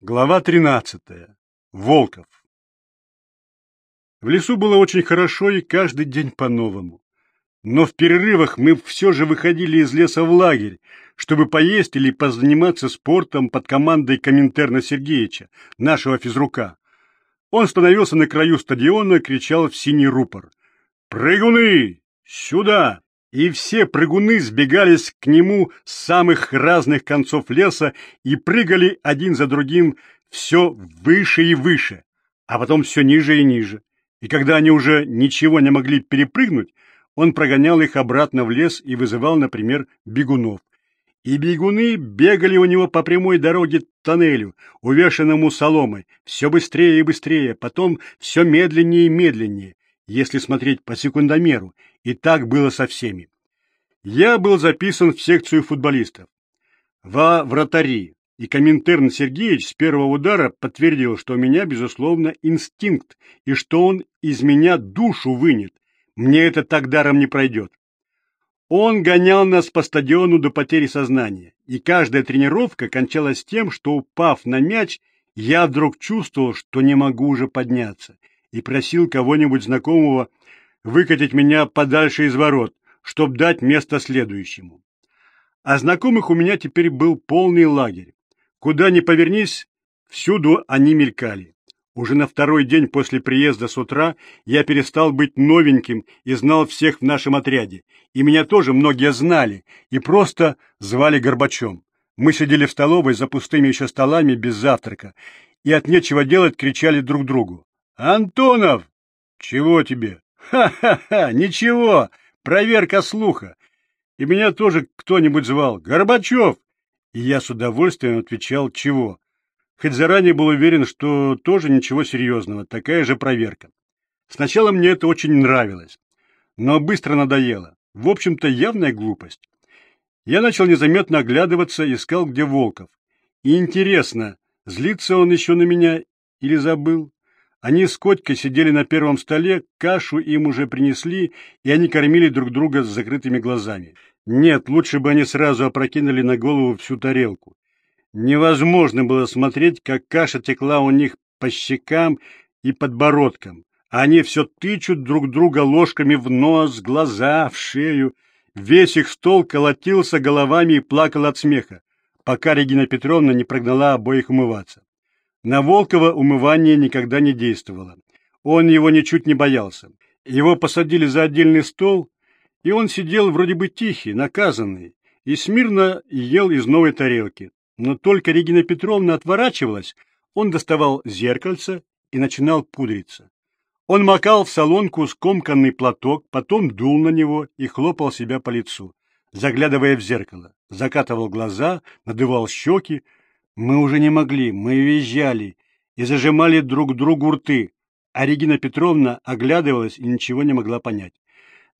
Глава 13. Волков. В лесу было очень хорошо и каждый день по-новому. Но в перерывах мы все же выходили из леса в лагерь, чтобы поесть или позаниматься спортом под командой Коминтерна Сергеевича, нашего физрука. Он становился на краю стадиона и кричал в синий рупор. «Прыгуны! Сюда!» И все прыгуны сбегались к нему с самых разных концов леса и прыгали один за другим все выше и выше, а потом все ниже и ниже. И когда они уже ничего не могли перепрыгнуть, он прогонял их обратно в лес и вызывал, например, бегунов. И бегуны бегали у него по прямой дороге тоннелю, увешанному соломой, все быстрее и быстрее, потом все медленнее и медленнее, если смотреть по секундомеру, и так было со всеми. Я был записан в секцию футболистов. Во вратари, и Коминтерн Сергеевич с первого удара подтвердил, что у меня, безусловно, инстинкт, и что он из меня душу вынет. Мне это так даром не пройдет. Он гонял нас по стадиону до потери сознания, и каждая тренировка кончалась тем, что, упав на мяч, я вдруг чувствовал, что не могу уже подняться, и просил кого-нибудь знакомого выкатить меня подальше из ворот, чтобы дать место следующему. А знакомых у меня теперь был полный лагерь. Куда ни повернись, всюду они мелькали. Уже на второй день после приезда с утра я перестал быть новеньким и знал всех в нашем отряде. И меня тоже многие знали и просто звали Горбачом. Мы сидели в столовой за пустыми еще столами без завтрака и от нечего делать кричали друг другу. «Антонов! Чего тебе? Ха-ха-ха! Ничего! Проверка слуха! И меня тоже кто-нибудь звал. Горбачев! И я с удовольствием отвечал «Чего?». Хоть заранее был уверен, что тоже ничего серьезного, такая же проверка. Сначала мне это очень нравилось, но быстро надоело. В общем-то, явная глупость. Я начал незаметно оглядываться, искал, где Волков. И интересно, злится он еще на меня или забыл? Они с Котькой сидели на первом столе, кашу им уже принесли, и они кормили друг друга с закрытыми глазами. Нет, лучше бы они сразу опрокинули на голову всю тарелку. Невозможно было смотреть, как каша текла у них по щекам и подбородкам. Они все тычут друг друга ложками в нос, глаза, в шею. Весь их стол колотился головами и плакал от смеха, пока Регина Петровна не прогнала обоих умываться. На Волкова умывание никогда не действовало. Он его ничуть не боялся. Его посадили за отдельный стол, и он сидел вроде бы тихий, наказанный, и смирно ел из новой тарелки. Но только Регина Петровна отворачивалась, он доставал зеркальце и начинал пудриться. Он макал в солонку скомканный платок, потом дул на него и хлопал себя по лицу, заглядывая в зеркало, закатывал глаза, надувал щеки, мы уже не могли, мы визжали и зажимали друг другу рты, а Регина Петровна оглядывалась и ничего не могла понять.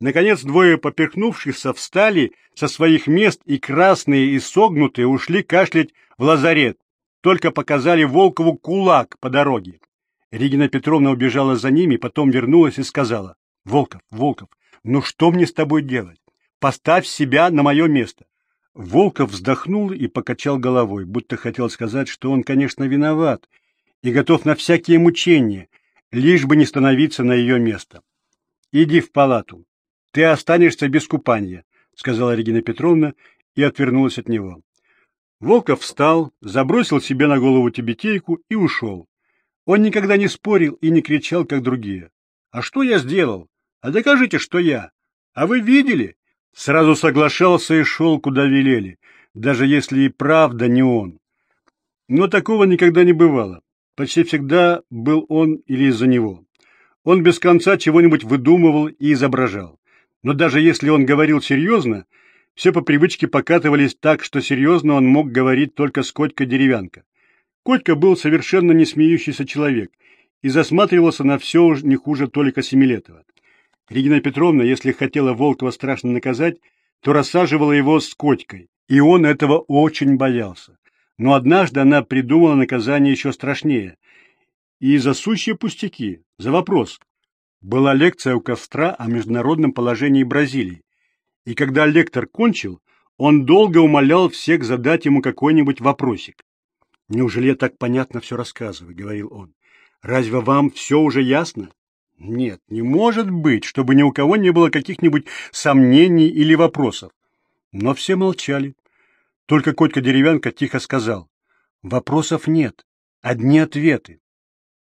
Наконец двое поперхнувшихся встали со своих мест и красные и согнутые ушли кашлять в лазарет, только показали Волкову кулак по дороге. Регина Петровна убежала за ними, потом вернулась и сказала, «Волков, Волков, ну что мне с тобой делать? Поставь себя на мое место. Волков вздохнул и покачал головой, будто хотел сказать, что он, конечно, виноват и готов на всякие мучения, лишь бы не становиться на ее место. «Иди в палату. Ты останешься без купания», — сказала Регина Петровна и отвернулась от него. Волков встал, забросил себе на голову тибетейку и ушел. Он никогда не спорил и не кричал, как другие. «А что я сделал? А докажите, что я. А вы видели? Сразу соглашался и шел, куда велели, даже если и правда не он. Но такого никогда не бывало. Почти всегда был он или из-за него. Он без конца чего-нибудь выдумывал и изображал. Но даже если он говорил серьезно, все по привычке покатывались так, что серьезно он мог говорить только с Котька-деревянка. Котька был совершенно не смеющийся человек и засматривался на все не хуже Толика Семилетова. Регина Петровна, если хотела Волкова страшно наказать, то рассаживала его с Котькой, и он этого очень боялся. Но однажды она придумала наказание еще страшнее. И за сущие пустяки, за вопрос. Была лекция у костра о международном положении Бразилии. И когда лектор кончил, он долго умолял всех задать ему какой-нибудь вопросик. Неужели я так понятно все рассказываю, — говорил он. Разве вам все уже ясно? Нет, не может быть, чтобы ни у кого не было каких-нибудь сомнений или вопросов. Но все молчали. Только Котька-деревянка тихо сказал. Вопросов нет, одни ответы.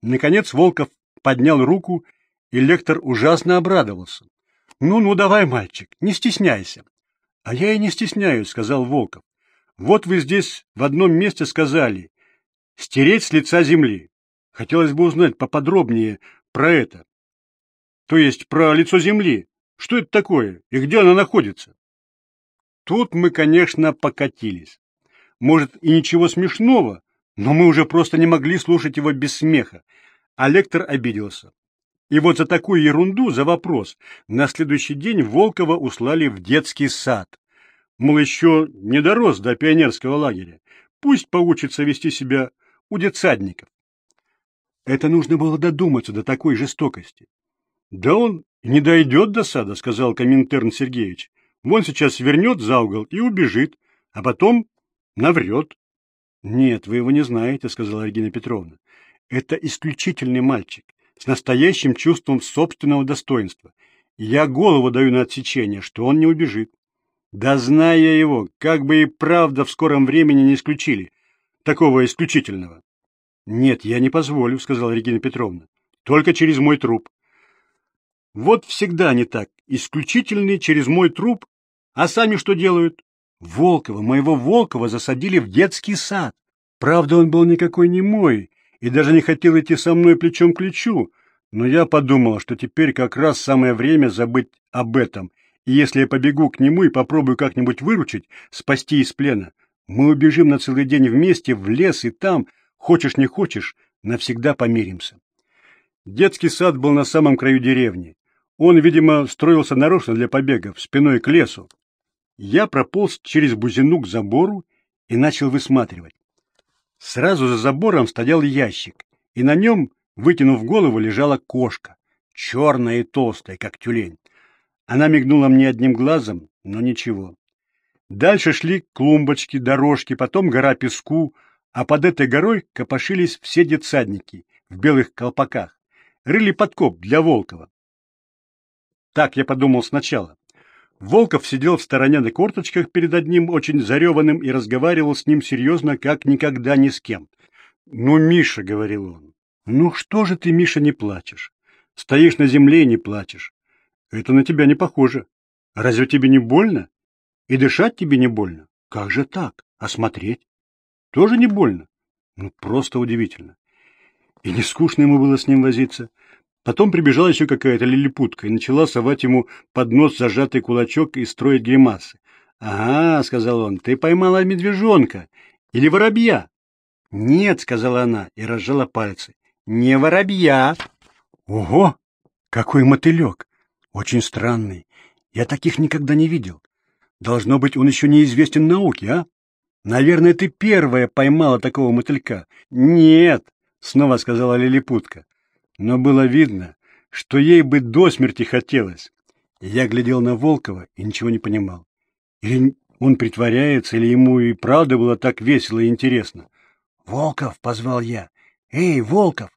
Наконец Волков поднял руку, и лектор ужасно обрадовался. «Ну-ну, давай, мальчик, не стесняйся». «А я и не стесняюсь», — сказал Волков. «Вот вы здесь в одном месте сказали «стереть с лица земли». Хотелось бы узнать поподробнее про это. То есть про лицо земли. Что это такое и где оно находится? Тут мы, конечно, покатились. Может, и ничего смешного, но мы уже просто не могли слушать его без смеха, а лектор обиделся. И вот за такую ерунду, за вопрос, на следующий день Волкова услали в детский сад. Мол, еще не дорос до пионерского лагеря. Пусть поучится вести себя у детсадников. Это нужно было додуматься до такой жестокости. — Да он не дойдет до сада, — сказал Коминтерн Сергеевич. — Вон сейчас вернет за угол и убежит, а потом наврет. — Нет, вы его не знаете, — сказала Регина Петровна. — Это исключительный мальчик, с настоящим чувством собственного достоинства. Я голову даю на отсечение, что он не убежит. Да зная его, как бы и правда в скором времени не исключили такого исключительного. Нет, я не позволю, сказала Регина Петровна. Только через мой труп. Вот всегда не так. Исключительный через мой труп. А сами что делают? Волкова, моего Волкова засадили в детский сад. Правда, он был никакой не мой и даже не хотел идти со мной плечом к плечу, но я подумала, что теперь как раз самое время забыть об этом, и если я побегу к нему и попробую как-нибудь выручить, спасти из плена, мы убежим на целый день вместе в лес и там, хочешь не хочешь, навсегда помиримся. Детский сад был на самом краю деревни. Он, видимо, строился нарочно для побегов, спиной к лесу. Я прополз через бузину к забору и начал высматривать. Сразу за забором стоял ящик, и на нем, вытянув голову, лежала кошка, черная и толстая, как тюлень. Она мигнула мне одним глазом, но ничего. Дальше шли клумбочки, дорожки, потом гора песку, а под этой горой копошились все детсадники в белых колпаках, рыли подкоп для Волкова. Так я подумал сначала. Волков сидел в стороне на корточках перед одним очень зареванным и разговаривал с ним серьезно, как никогда ни с кем. «Ну, Миша», — говорил он, — «ну что же ты, Миша, не плачешь? Стоишь на земле и не плачешь. Это на тебя не похоже. Разве тебе не больно? И дышать тебе не больно? Как же так? А смотреть? Тоже не больно? Ну, просто удивительно. И не скучно ему было с ним возиться. Потом прибежала еще какая-то лилипутка и начала совать ему под нос зажатый кулачок и строить гримасы. — Ага, — сказал он, — ты поймала медвежонка или воробья? — Нет, — сказала она и разжала пальцы. — Не воробья. — Ого, какой мотылек! Очень странный. Я таких никогда не видел. Должно быть, он еще неизвестен науке, а? Наверное, ты первая поймала такого мотылька. — Нет, — снова сказала лилипутка но было видно, что ей бы до смерти хотелось. Я глядел на Волкова и ничего не понимал. Или он притворяется, или ему и правда было так весело и интересно. «Волков!» — позвал я. «Эй, Волков!»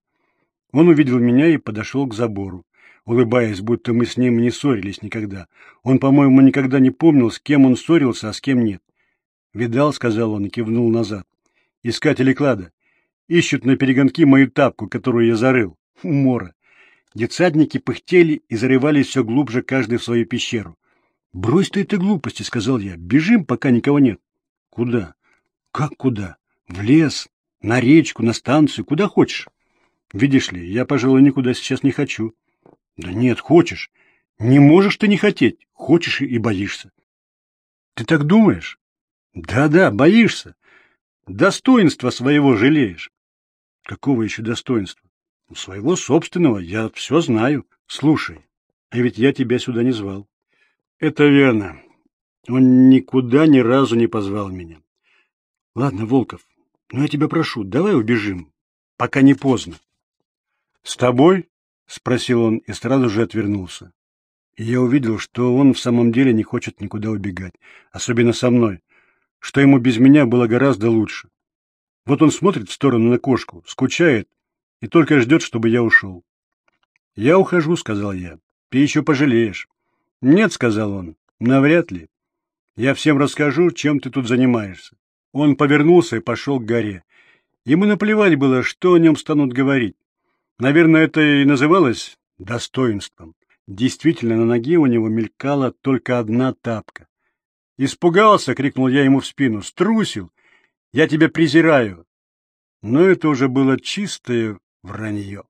Он увидел меня и подошел к забору, улыбаясь, будто мы с ним не ссорились никогда. Он, по-моему, никогда не помнил, с кем он ссорился, а с кем нет. «Видал?» — сказал он и кивнул назад. «Искатели клада. Ищут на перегонки мою тапку, которую я зарыл умора. Детсадники пыхтели и зарывались все глубже каждый в свою пещеру. — Брось ты этой глупости, — сказал я. — Бежим, пока никого нет. — Куда? — Как куда? В лес, на речку, на станцию, куда хочешь. Видишь ли, я, пожалуй, никуда сейчас не хочу. — Да нет, хочешь. Не можешь ты не хотеть. Хочешь и боишься. — Ты так думаешь? Да — Да-да, боишься. Достоинства своего жалеешь. — Какого еще достоинства? Своего собственного, я все знаю. Слушай, а ведь я тебя сюда не звал. Это верно. Он никуда ни разу не позвал меня. Ладно, Волков, но я тебя прошу, давай убежим, пока не поздно. С тобой? Спросил он и сразу же отвернулся. И я увидел, что он в самом деле не хочет никуда убегать, особенно со мной, что ему без меня было гораздо лучше. Вот он смотрит в сторону на кошку, скучает и только ждет, чтобы я ушел. «Я ухожу», — сказал я. «Ты еще пожалеешь». «Нет», — сказал он, — «навряд ли. Я всем расскажу, чем ты тут занимаешься». Он повернулся и пошел к горе. Ему наплевать было, что о нем станут говорить. Наверное, это и называлось достоинством. Действительно, на ноге у него мелькала только одна тапка. «Испугался!» — крикнул я ему в спину. «Струсил! Я тебя презираю!» Но это уже было чистое вранье.